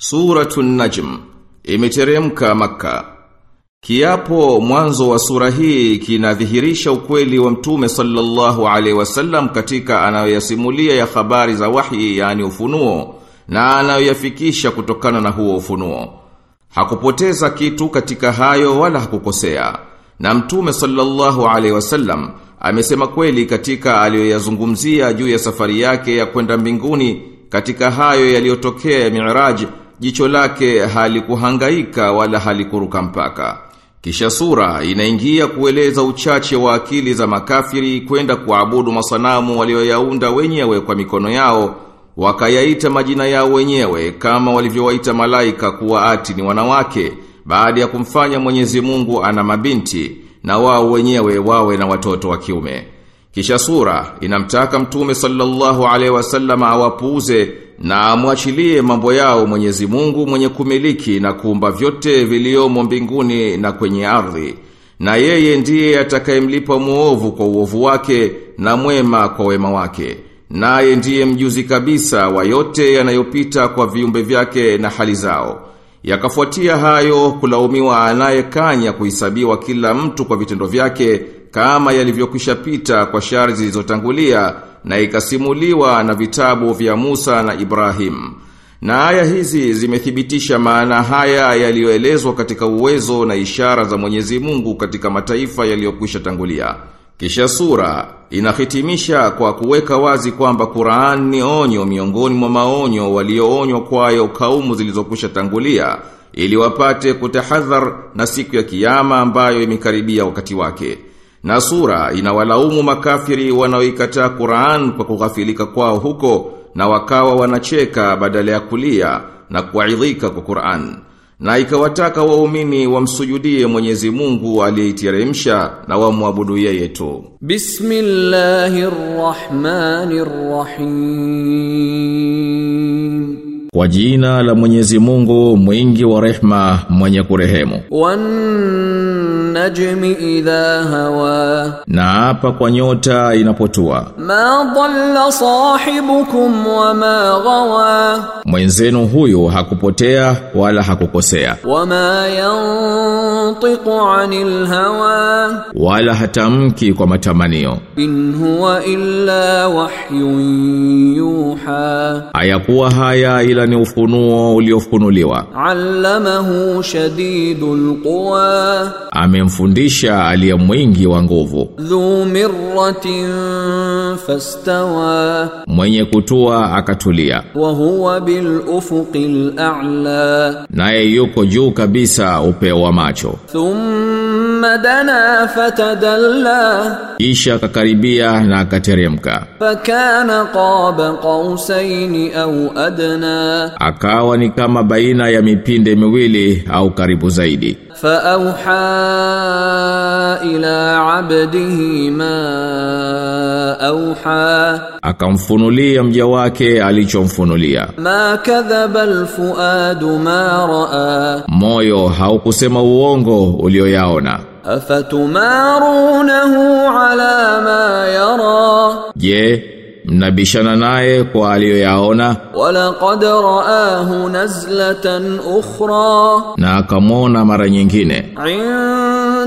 Suratun Najm imeteremka maka. Kiapo mwanzo wa sura hii kinadhihirisha ukweli wa Mtume sallallahu alaihi wasallam katika anayoyasimulia ya habari za wahi yani ufunuo na anayoyafikisha kutokana na huo ufunuo. Hakupoteza kitu katika hayo wala hakukosea. Na Mtume sallallahu alaihi wasallam amesema kweli katika aliyoyazungumzia juu ya safari yake ya kwenda mbinguni katika hayo yaliyotokea ya Mi'raj jicho lake halikuhangaika wala halikuruka mpaka. Kisha sura inaingia kueleza uchache wa akili za makafiri kwenda kuabudu masanamu walioyaunda wenyewe kwa mikono yao, wakayaita majina yao wenyewe kama walivyowaita malaika kuwa ati ni wanawake, baada ya kumfanya Mwenyezi Mungu ana mabinti na wao wenyewe wawe na watoto wa kiume. Kisha sura inamtaka Mtume sallallahu alaihi wasallam awapuuze na amwachilie mambo yao Mwenyezi Mungu mwenye kumiliki na kuumba vyote viliomo mbinguni na kwenye ardhi. Na yeye ndiye atakayemlipa muovu kwa uovu wake na mwema kwa wema wake. Naye ndiye mjuzi kabisa wa yote yanayopita kwa viumbe vyake na hali zao. Yakafuatia hayo kulaumiwa anayekanya kuhesabiwa kila mtu kwa vitendo vyake kama yalivyokwisha pita kwa shari zilizotangulia na ikasimuliwa na vitabu vya Musa na Ibrahim. Na aya hizi zimethibitisha maana haya yaliyoelezwa katika uwezo na ishara za Mwenyezi Mungu katika mataifa yaliyokwisha tangulia. Kisha sura inahitimisha kwa kuweka wazi kwamba Qur'an ni onyo miongoni mwa maonyo walioonywa kwayo kaumu zilizokwisha tangulia ili wapate kutahadhar na siku ya kiyama ambayo imekaribia wakati wake. Na sura inawalaumu makafiri wanaoikataa Qur'an kwa kughafilika kwao huko na wakawa wanacheka badala ya kulia na kuaidhika kwa Qur'an. Na ikawataka waumini wamsujudie Mwenyezi Mungu aliyeiteremsha na wamwabudu yeye tu. Bismillahirrahmanirrahim. Kwa jina la Mwenyezi Mungu mwingi wa rehma mwenye kurehemu. Wan najmi idha hawa. Na hapa kwa nyota inapotua. Ma dhalla sahibukum wa ma ghawa. Mwenzenu huyu hakupotea wala hakukosea. Wa ma yantiqu anil hawa. Wala hatamki kwa matamanio. In huwa illa wahyun yuha. Hayakuwa haya ila ni ufunuo uliofunuliwa. Allamahu shadidul quwa. Amemfundisha aliye mwingi wa nguvu. Dhu mirratin fastawa. Mwenye kutua akatulia. Wa huwa bil ufuqil a'la. Naye yuko juu kabisa upeo wa macho. Thumma dana fatadalla. Kisha akakaribia na akateremka. Fakana qaba qausaini au adna. Akawa ni kama baina ya mipinde miwili au karibu zaidi. فأوحى إلى عبده ما أوحى Akamfunulia mja wake alichomfunulia. ما كذب الفؤاد ما رأى Moyo haukusema uongo ulioyaona. أفتمارونه على ما يرى Je, mnabishana naye kwa aliyoyaona. Wala qad raahu nazlatan ukhra. Na akamwona mara nyingine. In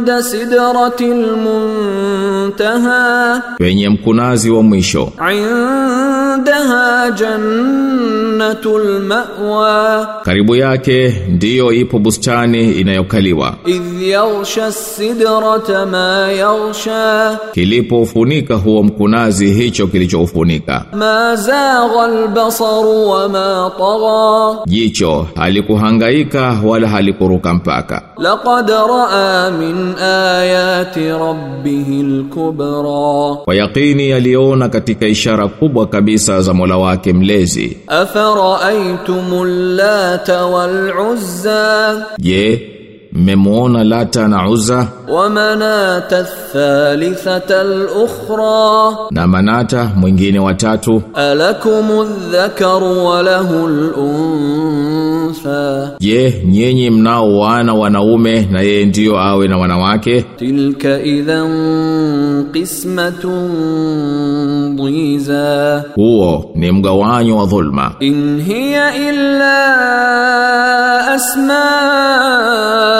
inda sidratil muntaha penye mkunazi wa mwisho. indaha jannatul mawa karibu yake ndiyo ipo bustani inayokaliwa. idh yaghsha sidrata ma yaghsha kilipoufunika huo mkunazi hicho kilichoufunika ma zagha albasaru wa ma tagha jicho halikuhangaika wala halikuruka mpaka. laqad raa min an ayati rabbihil kubra, kwa yakini aliona katika ishara kubwa kabisa za Mola wake mlezi. Afara'aytumul lata wal uzza, je mmemuona Lata na uza wa Manata thalithata al-ukhra. Na Manata mwingine watatu alakumu dhakaru wa lahu al-untha. Je nyenye mnao wana wanaume na yeye ndio awe na wanawake? Tilka idhan qismatun dhiza. Huo ni mgawanyo wa dhulma. In hiya illa asmaa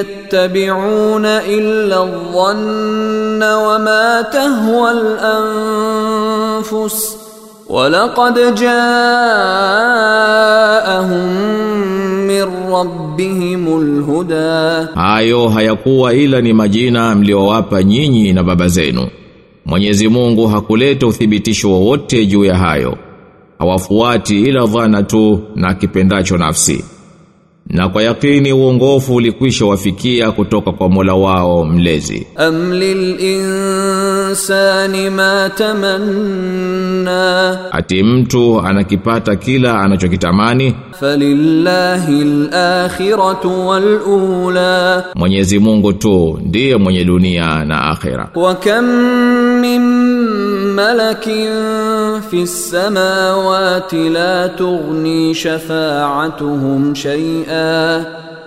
يتبعون إلا الظن وما تهوى الأنفس ولقد جاءهم من ربهم الهدى Hayo hayakuwa ila ni majina mliowapa nyinyi na baba zenu. Mwenyezi Mungu hakuleta uthibitisho wowote juu ya hayo. Hawafuati ila dhana tu na kipendacho nafsi. Na kwa yakini uongofu ulikwisha wafikia kutoka kwa Mola wao mlezi. Am lil insani ma tamanna, ati mtu anakipata kila anachokitamani. Falillahi al-akhiratu wal ula, Mwenyezi Mungu tu ndiye mwenye dunia na akhira. Wa kam min malakin في السماوات لا تغني شفاعتهم شيئا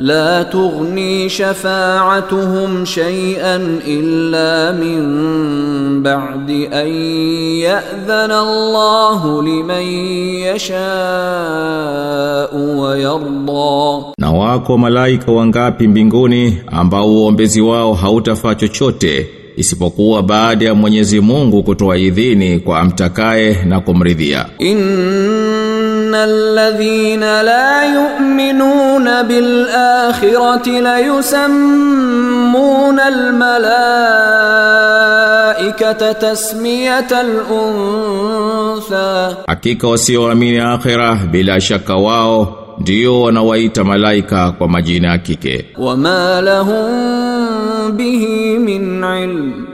لا تغني شفاعتهم شيئا إلا من بعد أن يأذن الله لمن يشاء ويرضى. Na wako malaika wangapi mbinguni ambao uombezi wao hautafaa chochote. isipokuwa baada ya Mwenyezi Mungu kutoa idhini kwa amtakaye na kumridhia. Innal la yu'minuna bil akhirati la yusammuna al malaikata tasmiyatal untha, hakika wasioamini akhira bila shaka wao ndio wanawaita malaika kwa majina ya kike. Wama lahum bihi min ilm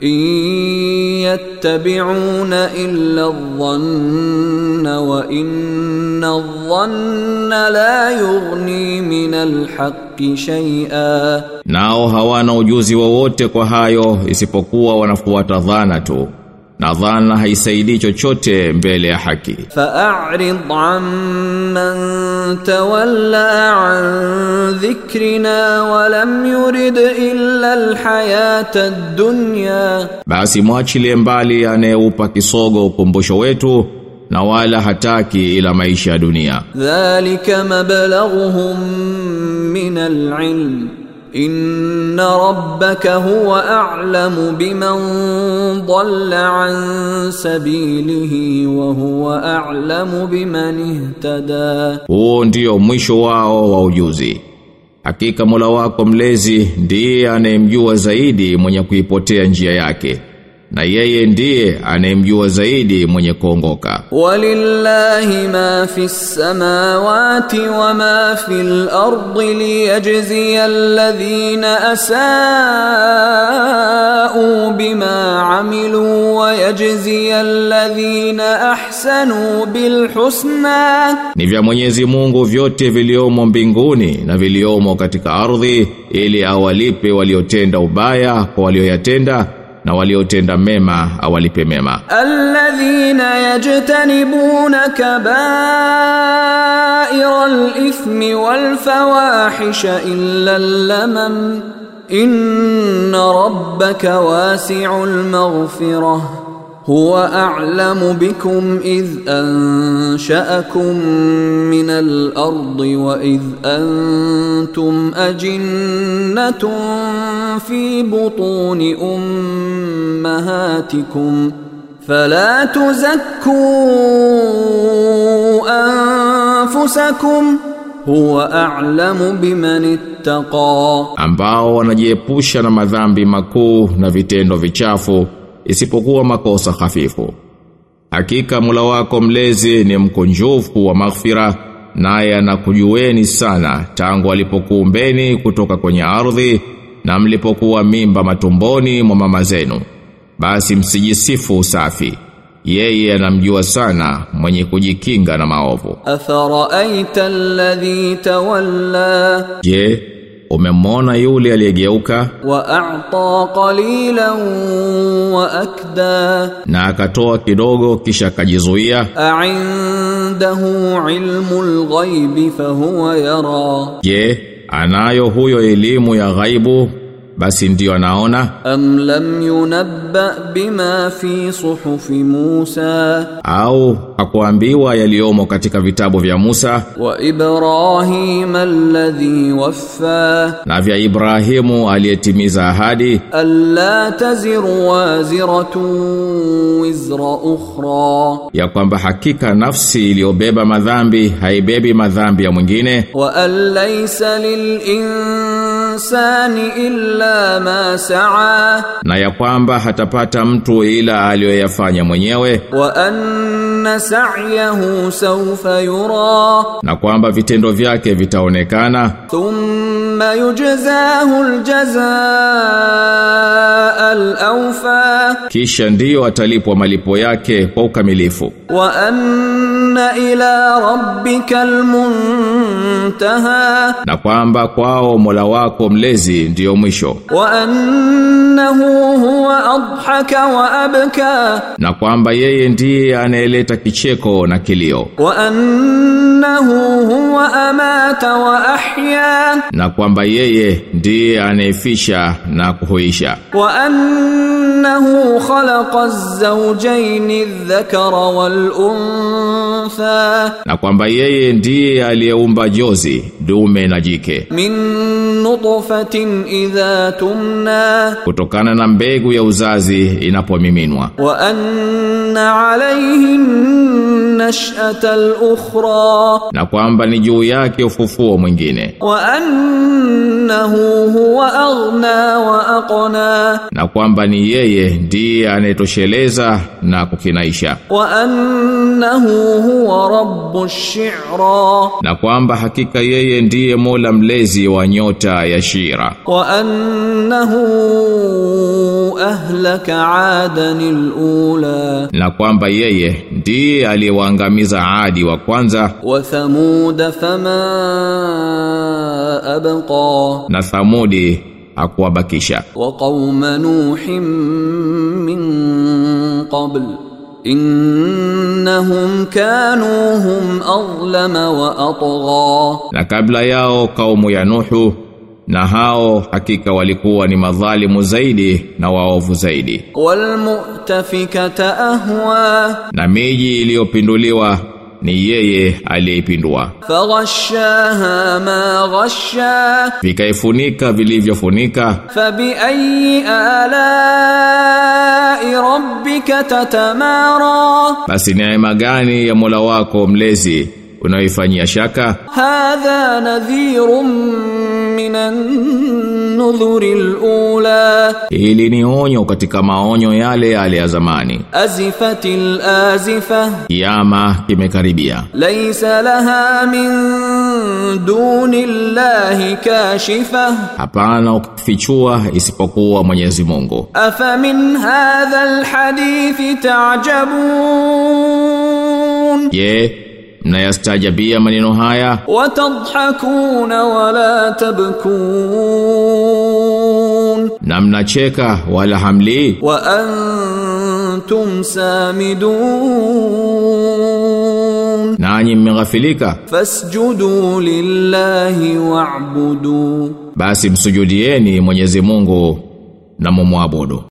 in yattabi'una illa dhanna wa inna dhanna la yughni min alhaqqi shay'a, nao hawana ujuzi wowote kwa hayo isipokuwa wanafuata dhana tu na dhana haisaidii chochote mbele ya haki. Fa'rid amman tawalla an dhikrina wa lam yurid illa alhayata ad-dunya, basi mwachilie mbali anayeupa kisogo ukumbusho wetu na wala hataki ila maisha ya dunia. Dhalika mablaghuhum min al-ilm inna rabbaka huwa a'lamu biman dhalla an sabilihi wa huwa a'lamu biman ihtada. Huo ndio mwisho wao wa ujuzi. Hakika Mola wako mlezi ndiye anayemjua zaidi mwenye kuipotea njia yake na yeye ndiye anayemjua zaidi mwenye kuongoka. Walillahi ma fis samawati wama fil ardi liyajziya alladhina asaa'u bima amilu wa yajziya alladhina ahsanu bil husna, ni vya Mwenyezi Mungu vyote viliomo mbinguni na viliomo katika ardhi, ili awalipe waliotenda ubaya kwa walioyatenda na waliotenda mema awalipe mema. Alladhina yajtanibuna kabaira alithmi walfawahisha illa allamam inna rabbaka wasi'ul maghfirah. هو أعلم بكم إذ أنشأكم من الأرض وإذ أنتم أجنة في بطون أمهاتكم فلا تزكوا أنفسكم هو أعلم بمن اتقى. Na madhambi makuu na vitendo vichafu isipokuwa makosa hafifu. Hakika mula wako mlezi ni mkunjufu wa maghfira naye anakujueni sana tangu alipokuumbeni kutoka kwenye ardhi na mlipokuwa mimba matumboni mwa mama zenu. Basi msijisifu usafi. Yeye anamjua sana mwenye kujikinga na maovu. Afaraaita alladhi tawalla? Je umemwona yule aliyegeuka wa a'ta qalilan wa akda. na akatoa kidogo kisha akajizuia. A'indahu ilmul ghaibi fahuwa yara. Je anayo huyo elimu ya ghaibu? basi ndio anaona. Am lam yunabba bima fi suhufi Musa. Au hakuambiwa yaliomo katika vitabu vya Musa. Wa Ibrahim alladhi waffa. Na vya Ibrahimu aliyetimiza ahadi. Alla taziru waziratu wizra ukhra. Ya kwamba hakika nafsi iliyobeba madhambi haibebi madhambi ya mwingine. Wa alaysa lil insani illa ma saa. Na ya kwamba hatapata mtu ila aliyoyafanya mwenyewe. Wa anna sa'yahu sawfa yura. Na kwamba vitendo vyake vitaonekana. Thumma yujzahu aljazaa alawfa. Kisha ndiyo atalipwa malipo yake kwa ukamilifu. Wa anna ila rabbikal muntaha, na kwamba kwao Mola wako mlezi ndiyo mwisho. Wa annahu huwa adhaka wa abka, na kwamba yeye ndiye anayeleta kicheko na kilio. Wa annahu amata wa ahya. Na kwamba yeye ndiye anayefisha na kuhuisha wa annahu khalaqa az-zawjayn adh-dhakara wal-untha. Na kwamba yeye ndiye aliyeumba jozi dume na jike. Min nutfatin idha tumna. Kutokana na mbegu ya uzazi inapomiminwa. Wa anna alayhim nashata al-ukhra, na kwamba ni juu yake ufufuo mwingine. Wa annahu huwa aghna wa aqna, na kwamba ni yeye ndiye anetosheleza na kukinaisha. Wa annahu huwa rabbu shi'ra, na kwamba hakika yeye ndiye Mola mlezi wa nyota ya Shira. Wa annahu ahlaka adan al-ula, na kwamba yeye ndiye aliyewa kuwaangamiza Adi wa kwanza. Wa Thamud fama abqa. Na Thamudi hakuwabakisha. Wa qauma nuhin min qabl. Innahum kanu hum adlama wa atgha. Na kabla yao kaumu ya Nuhu na hao hakika walikuwa ni madhalimu zaidi na waovu zaidi. Walmu'tafikata ahwa. Na miji iliyopinduliwa ni yeye aliyeipindua. Faghashaha ma ghasha. Vikaifunika vilivyofunika. Fabi ayi ala rabbika tatamara. Basi neema gani ya Mola wako mlezi? unaoifanyia shaka? Hadha nadhirun minan nudhuri alula hili ni onyo katika maonyo yale yale ya zamani. Azifatil azifa. Yama imekaribia laisa laha min duni llahi kashifa. Hapana ukifichua isipokuwa Mwenyezi Mungu. Afa min hadha alhadith ta'jabun. Ye yeah na yastajabia maneno haya. Watadhakuna wala tabkun. Na mnacheka wala hamli. Wa antum samidun. Nanyi mmeghafilika. Fasjudu lillahi wa'budu. Basi msujudieni Mwenyezi Mungu na mumwabudu.